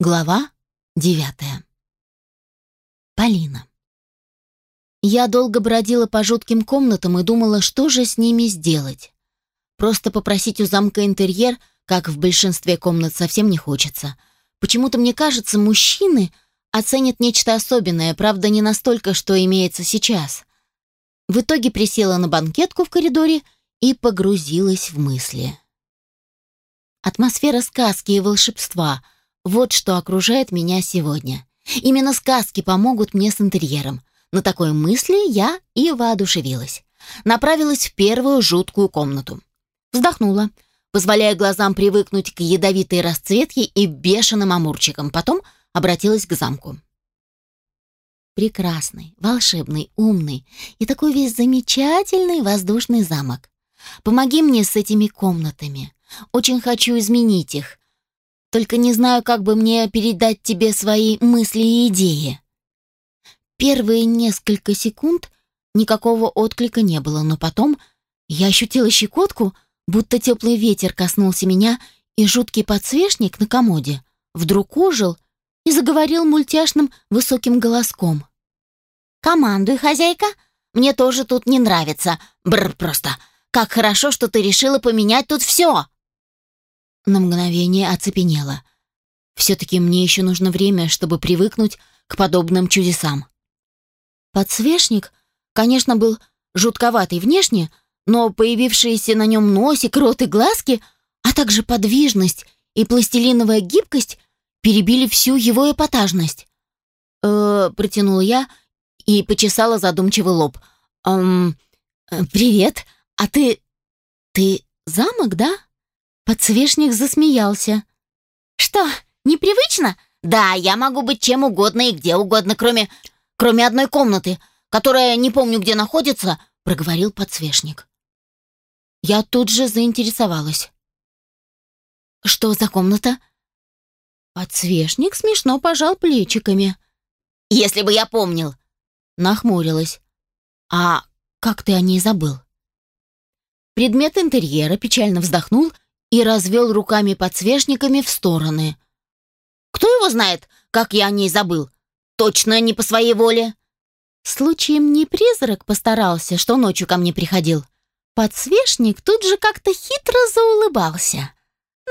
Глава девятая. Полина. Я долго бродила по жутким комнатам и думала, что же с ними сделать. Просто попросить у замка интерьер, как в большинстве комнат, совсем не хочется. Почему-то мне кажется, мужчины оценят нечто особенное, правда, не настолько, что имеется сейчас. В итоге присела на банкетку в коридоре и погрузилась в мысли. Атмосфера сказки и волшебства — вот что окружает меня сегодня. Именно сказки помогут мне с интерьером. На такой мысли я и воодушевилась. Направилась в первую жуткую комнату. Вздохнула, позволяя глазам привыкнуть к ядовитой расцветке и бешеным амурчикам. Потом обратилась к замку. Прекрасный, волшебный, умный и такой весь замечательный воздушный замок. Помоги мне с этими комнатами. Очень хочу изменить их, только не знаю, как бы мне передать тебе свои мысли и идеи. Первые несколько секунд никакого отклика не было, но потом я ощутила щекотку, будто теплый ветер коснулся меня, и жуткий подсвечник на комоде вдруг ожил и заговорил мультяшным высоким голоском. «Командуй, хозяйка! Мне тоже тут не нравится. Бррр просто! Как хорошо, что ты решила поменять тут все!» На мгновение оцепенела. Все-таки мне еще нужно время, чтобы привыкнуть к подобным чудесам. Подсвечник, конечно, был жутковатый внешне, но появившиеся на нем носик, рот и глазки, а также подвижность и пластилиновая гибкость перебили всю его эпатажность. «Э-э», протянула я и почесала задумчивый лоб. «Эм, привет, а ты... ты замок, да?» Подсвечник засмеялся. «Что, непривычно? Да, я могу быть чем угодно и где угодно, кроме... кроме одной комнаты, которая не помню где находится», — проговорил подсвечник. Я тут же заинтересовалась. «Что за комната?» Подсвечник смешно пожал плечиками. «Если бы я помнил!» Нахмурилась. «А как ты о ней забыл?» Предмет интерьера печально вздохнул и развел руками подсвечниками в стороны. «Кто его знает, как я о ней забыл? Точно не по своей воле!» Случаем не призрак постарался, что ночью ко мне приходил. Подсвечник тут же как-то хитро заулыбался.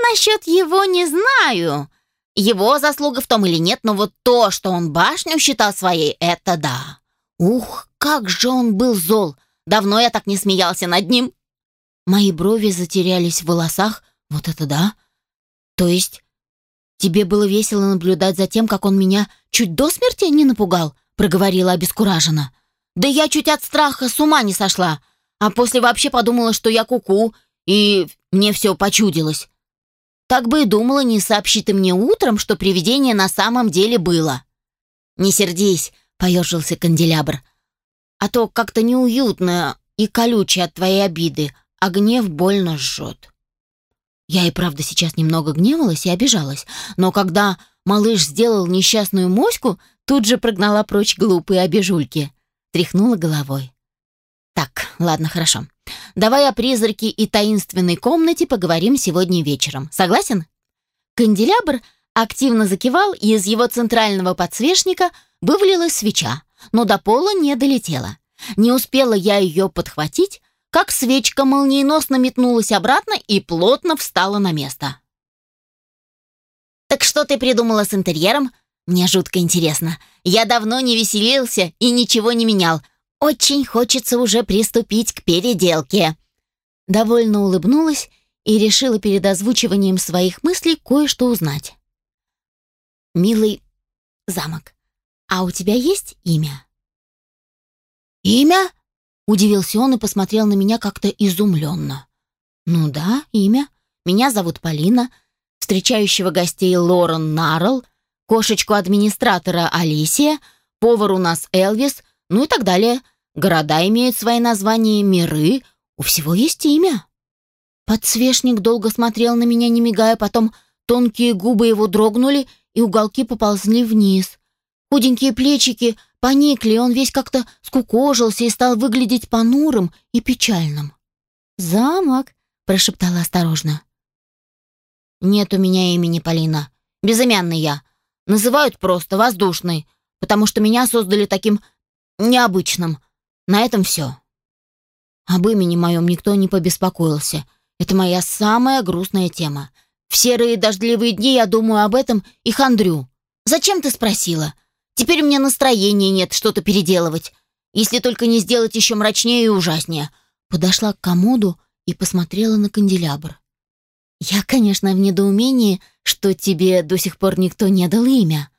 «Насчет его не знаю. Его заслуга в том или нет, но вот то, что он башню считал своей, это да. Ух, как же он был зол! Давно я так не смеялся над ним!» Мои брови затерялись в волосах, вот это да. То есть тебе было весело наблюдать за тем, как он меня чуть до смерти не напугал, проговорила обескураженно. Да я чуть от страха с ума не сошла, а после вообще подумала, что я куку, -ку, и мне все почудилось. Так бы и думала, не сообщи ты мне утром, что привидение на самом деле было. Не сердись, поежился канделябр. А то как-то неуютно и колюче от твоей обиды, а гнев больно жжет. Я и правда сейчас немного гневалась и обижалась, но когда малыш сделал несчастную моську, тут же прогнала прочь глупые обижульки. Тряхнула головой. Так, ладно, хорошо. Давай о призраке и таинственной комнате поговорим сегодня вечером. Согласен? Канделябр активно закивал, и из его центрального подсвечника вывалилась свеча, но до пола не долетела. Не успела я ее подхватить, как свечка молниеносно метнулась обратно и плотно встала на место. «Так что ты придумала с интерьером?» «Мне жутко интересно. Я давно не веселился и ничего не менял. Очень хочется уже приступить к переделке». Довольно улыбнулась и решила перед озвучиванием своих мыслей кое-что узнать. «Милый замок, а у тебя есть имя?» «Имя?» Удивился он и посмотрел на меня как-то изумленно. «Ну да, имя. Меня зовут Полина, встречающего гостей Лорен Нарл, кошечку-администратора Алисия, повар у нас Элвис, ну и так далее. Города имеют свои названия, миры, у всего есть имя». Подсвечник долго смотрел на меня, не мигая, потом тонкие губы его дрогнули, и уголки поползли вниз. Худенькие плечики поникли, он весь как-то скукожился и стал выглядеть понурым и печальным. «Замок», — прошептала осторожно. «Нет у меня имени Полина. Безымянный я. Называют просто воздушный, потому что меня создали таким необычным. На этом все. Об имени моем никто не побеспокоился. Это моя самая грустная тема. В серые дождливые дни я думаю об этом и хандрю. Зачем ты спросила? Теперь мне настроения нет что-то переделывать. Если только не сделать еще мрачнее и ужаснее. Подошла к комоду и посмотрела на канделябр. Я, конечно, в недоумении, что тебе до сих пор никто не дал имя.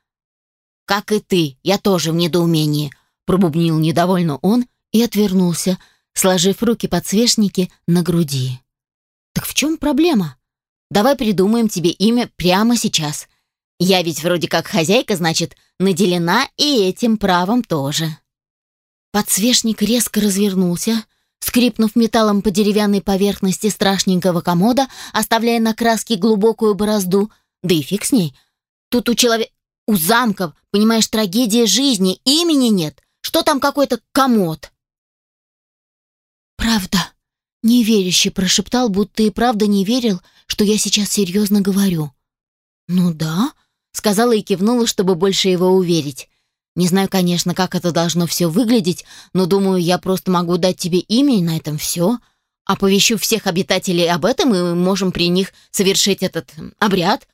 Как и ты, я тоже в недоумении, пробубнил недовольно он и отвернулся, сложив руки подсвечники на груди. Так в чем проблема? Давай придумаем тебе имя прямо сейчас. Я ведь вроде как хозяйка, значит, наделена и этим правом тоже. Подсвечник резко развернулся, скрипнув металлом по деревянной поверхности страшненького комода, оставляя на краске глубокую борозду, да и фиг с ней. Тут у человека... У замков, понимаешь, трагедия жизни, имени нет. Что там какой-то комод? «Правда», — неверяще прошептал, будто и правда не верил, что я сейчас серьезно говорю. «Ну да», — сказала и кивнула, чтобы больше его уверить. «Не знаю, конечно, как это должно все выглядеть, но думаю, я просто могу дать тебе имя, и на этом все. Оповещу всех обитателей об этом, и мы можем при них совершить этот обряд.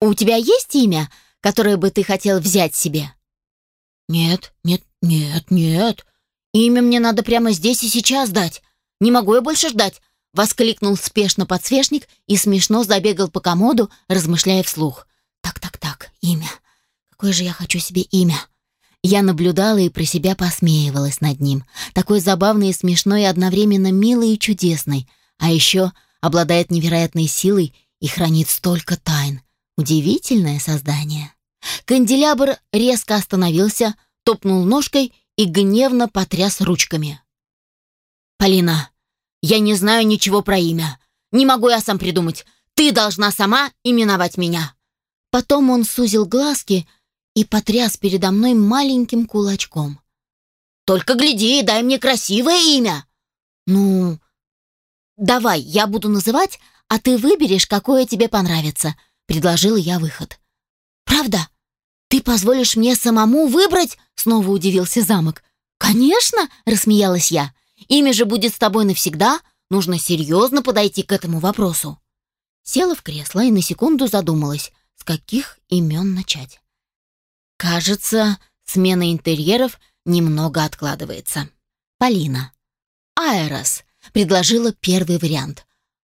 У тебя есть имя, которое бы ты хотел взять себе?» «Нет, нет, нет, нет. Имя мне надо прямо здесь и сейчас дать. Не могу я больше ждать воскликнул спешно подсвечник и смешно забегал по комоду, размышляя вслух. Так-так-так, имя. Какое же я хочу себе имя? Я наблюдала и про себя посмеивалась над ним. Такой забавный и смешной, одновременно милый и чудесный. А еще обладает невероятной силой и хранит столько тайн. Удивительное создание. Канделябр резко остановился, топнул ножкой и гневно потряс ручками. «Полина, я не знаю ничего про имя. Не могу я сам придумать. Ты должна сама именовать меня». Потом он сузил глазки и потряс передо мной маленьким кулачком. «Только гляди, дай мне красивое имя!» «Ну, давай, я буду называть, а ты выберешь, какое тебе понравится», — предложила я выход. «Правда? Ты позволишь мне самому выбрать?» — снова удивился замок. «Конечно!» — рассмеялась я. Имя же будет с тобой навсегда, нужно серьезно подойти к этому вопросу. Села в кресло и на секунду задумалась, с каких имен начать. Кажется, смена интерьеров немного откладывается. Полина. Аэрос предложила первый вариант.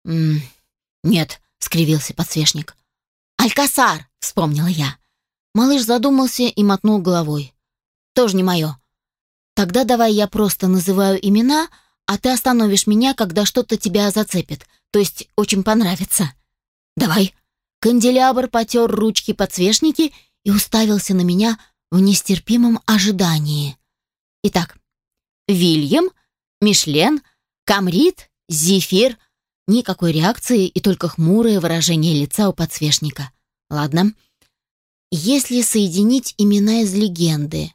«М -м, «Нет», — скривился подсвечник. «Алькасар», — вспомнила я. Малыш задумался и мотнул головой. «Тоже не мое. Тогда давай я просто называю имена, а ты остановишь меня, когда что-то тебя зацепит, то есть очень понравится. Давай. Канделябр потер ручки-подсвечники и уставился на меня в нестерпимом ожидании. Итак, Вильям, Мишлен, Камрит, Зефир. Никакой реакции и только хмурое выражение лица у подсвечника. Ладно. Если соединить имена из легенды,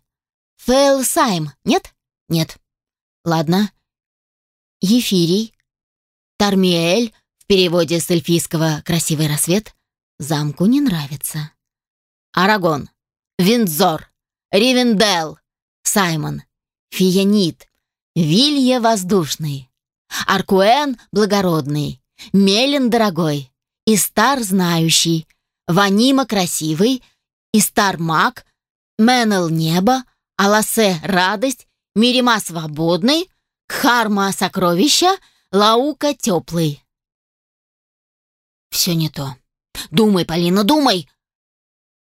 Фейлсайм, нет? Нет. Ладно. Ефирий. Тармиэль, в переводе с эльфийского «красивый рассвет», замку не нравится. Арагон. Виндзор. Ривендел. Саймон. Фиянит. Вилья воздушный. Аркуэн благородный. Мелин дорогой. Истар знающий. Ванима красивый. Истар маг. Менел небо. Аласе — радость, Мирима — свободный, Кхарма — сокровища, Лаука — теплый. Все не то. Думай, Полина, думай!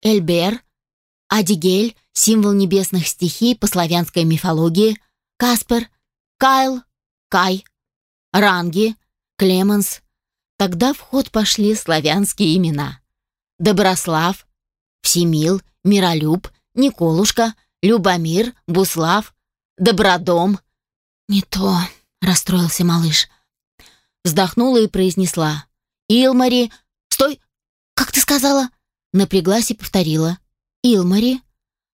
Эльбер, Адигель — символ небесных стихий по славянской мифологии, Каспер, Кайл, Кай, Ранги, Клеменс. Тогда в ход пошли славянские имена. Доброслав, Всемил, Миролюб, Николушка — Любомир, Буслав, Добродом. Не то, расстроился малыш. Вздохнула и произнесла: "Илмари, стой! Как ты сказала?" Напряглась и повторила: "Илмари,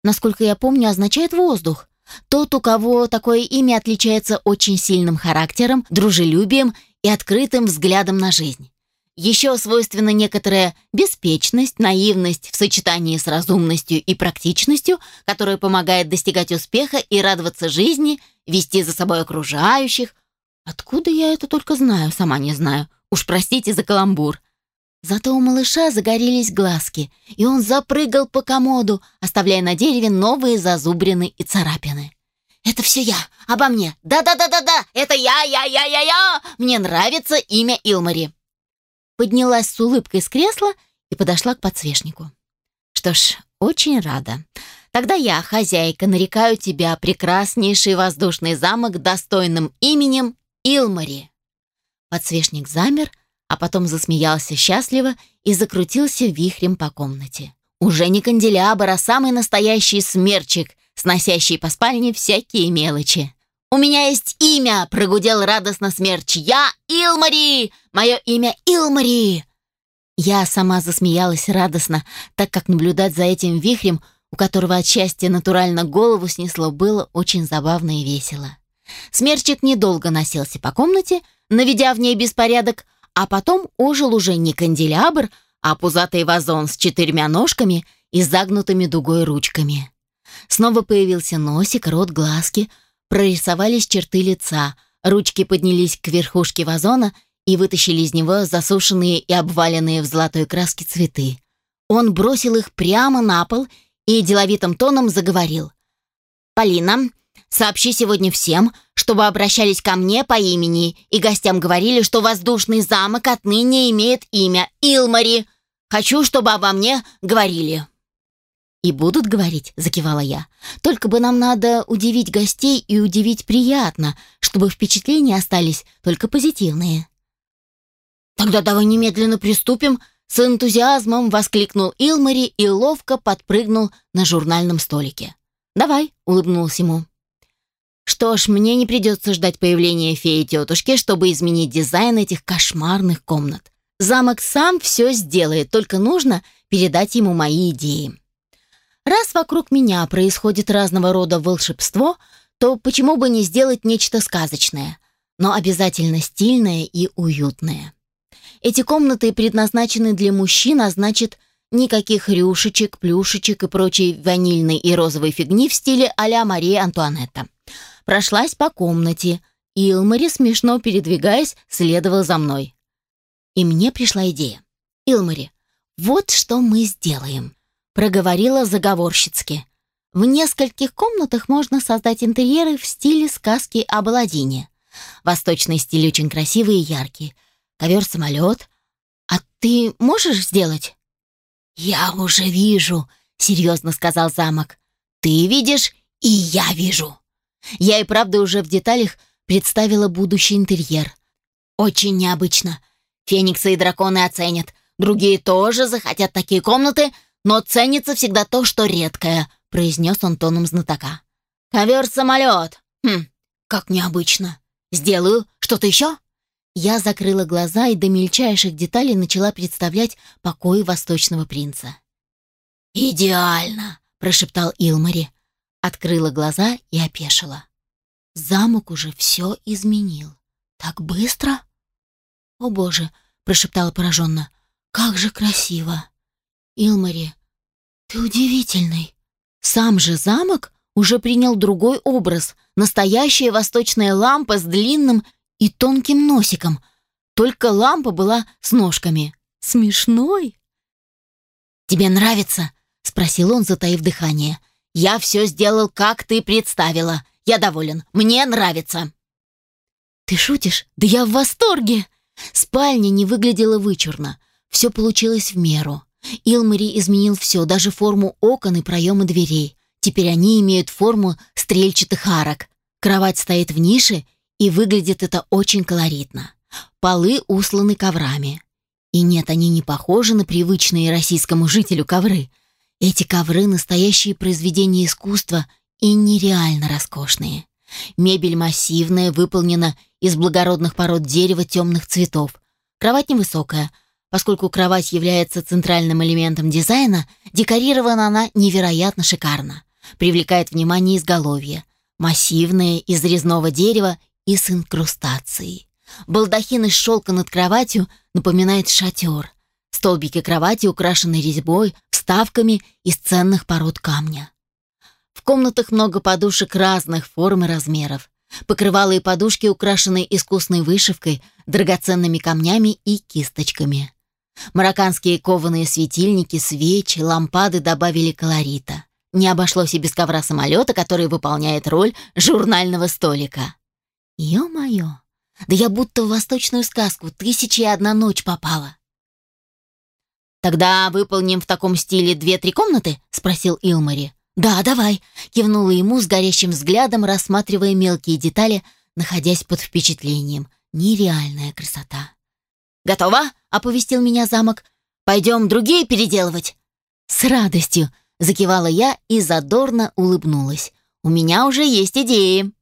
насколько я помню, означает воздух. Тот, у кого такое имя отличается очень сильным характером, дружелюбием и открытым взглядом на жизнь. Еще свойственна некоторая беспечность, наивность в сочетании с разумностью и практичностью, которая помогает достигать успеха и радоваться жизни, вести за собой окружающих. Откуда я это только знаю, сама не знаю. Уж простите за каламбур. Зато у малыша загорелись глазки, и он запрыгал по комоду, оставляя на дереве новые зазубрины и царапины. «Это все я, обо мне! Да-да-да-да-да! Это я, я, я, я, я! Мне нравится имя Илмари!» Поднялась с улыбкой с кресла и подошла к подсвечнику. «Что ж, очень рада. Тогда я, хозяйка, нарекаю тебя прекраснейший воздушный замок достойным именем Илмари». Подсвечник замер, а потом засмеялся счастливо и закрутился вихрем по комнате. Уже не канделябр, а самый настоящий смерчик, сносящий по спальне всякие мелочи. «У меня есть имя!» — прогудел радостно смерч. «Я Илмари! Мое имя Илмари!» Я сама засмеялась радостно, так как наблюдать за этим вихрем, у которого от счастья натурально голову снесло, было очень забавно и весело. Смерчик недолго носился по комнате, наведя в ней беспорядок, а потом ожил уже не канделябр, а пузатый вазон с четырьмя ножками и загнутыми дугой ручками. Снова появился носик, рот, глазки, прорисовались черты лица, ручки поднялись к верхушке вазона и вытащили из него засушенные и обваленные в золотой краске цветы. Он бросил их прямо на пол и деловитым тоном заговорил. «Полина, Сообщи сегодня всем, чтобы обращались ко мне по имени, и гостям говорили, что воздушный замок отныне имеет имя Илмари. Хочу, чтобы обо мне говорили». «И будут говорить», — закивала я. «Только бы нам надо удивить гостей и удивить приятно, чтобы впечатления остались только позитивные». «Тогда давай немедленно приступим», — с энтузиазмом воскликнул Илмари и ловко подпрыгнул на журнальном столике. «Давай», — улыбнулся ему. Что ж, мне не придется ждать появления феи-тетушки, чтобы изменить дизайн этих кошмарных комнат. Замок сам все сделает, только нужно передать ему мои идеи. Раз вокруг меня происходит разного рода волшебство, то почему бы не сделать нечто сказочное, но обязательно стильное и уютное. Эти комнаты предназначены для мужчин, а значит, никаких рюшечек, плюшечек и прочей ванильной и розовой фигни в стиле а-ля Мария Антуанетта прошлась по комнате. Илмари, смешно передвигаясь, следовал за мной. И мне пришла идея. «Илмари, вот что мы сделаем», — проговорила заговорщицки. «В нескольких комнатах можно создать интерьеры в стиле сказки об Аладдине. Восточный стиль очень красивый и яркий. Ковер-самолет. А ты можешь сделать?» «Я уже вижу», — серьезно сказал замок. «Ты видишь, и я вижу». Я и правда уже в деталях представила будущий интерьер. Очень необычно. Фениксы и драконы оценят. Другие тоже захотят такие комнаты, но ценится всегда то, что редкое, произнес он тоном знатока. Ковер-самолет. Хм, как необычно. Сделаю. Что-то еще? Я закрыла глаза и до мельчайших деталей начала представлять покой восточного принца. «Идеально!» — прошептал Илмари. Открыла глаза и опешила. Замок уже все изменил. Так быстро? О боже, прошептала пораженно. Как же красиво. Илмари, ты удивительный. Сам же замок уже принял другой образ. Настоящая восточная лампа с длинным и тонким носиком. Только лампа была с ножками. Смешной. «Тебе нравится?» — спросил он, затаив дыхание. Я все сделал, как ты представила. Я доволен. Мне нравится». «Ты шутишь? Да я в восторге!» Спальня не выглядела вычурно. Все получилось в меру. Илмари изменил все, даже форму окон и проемы дверей. Теперь они имеют форму стрельчатых арок. Кровать стоит в нише, и выглядит это очень колоритно. Полы усланы коврами. И нет, они не похожи на привычные российскому жителю ковры. Эти ковры — настоящие произведения искусства и нереально роскошные. Мебель массивная, выполнена из благородных пород дерева темных цветов. Кровать невысокая. Поскольку кровать является центральным элементом дизайна, декорирована она невероятно шикарно. Привлекает внимание изголовье. Массивное, из резного дерева и с инкрустацией. Балдахин из шелка над кроватью напоминает шатер. Столбики кровати украшены резьбой, вставками из ценных пород камня. В комнатах много подушек разных форм и размеров. Покрывала и подушки украшены искусной вышивкой, драгоценными камнями и кисточками. Марокканские кованые светильники, свечи, лампады добавили колорита. Не обошлось и без ковра самолета, который выполняет роль журнального столика. Ё-моё, да я будто в восточную сказку «Тысяча и одна ночь» попала. «Тогда выполним в таком стиле две-три комнаты?» — спросил Илмари. «Да, давай», — кивнула ему с горящим взглядом, рассматривая мелкие детали, находясь под впечатлением. Нереальная красота. «Готово?» — оповестил меня замок. «Пойдем другие переделывать?» «С радостью!» — закивала я и задорно улыбнулась. «У меня уже есть идеи!»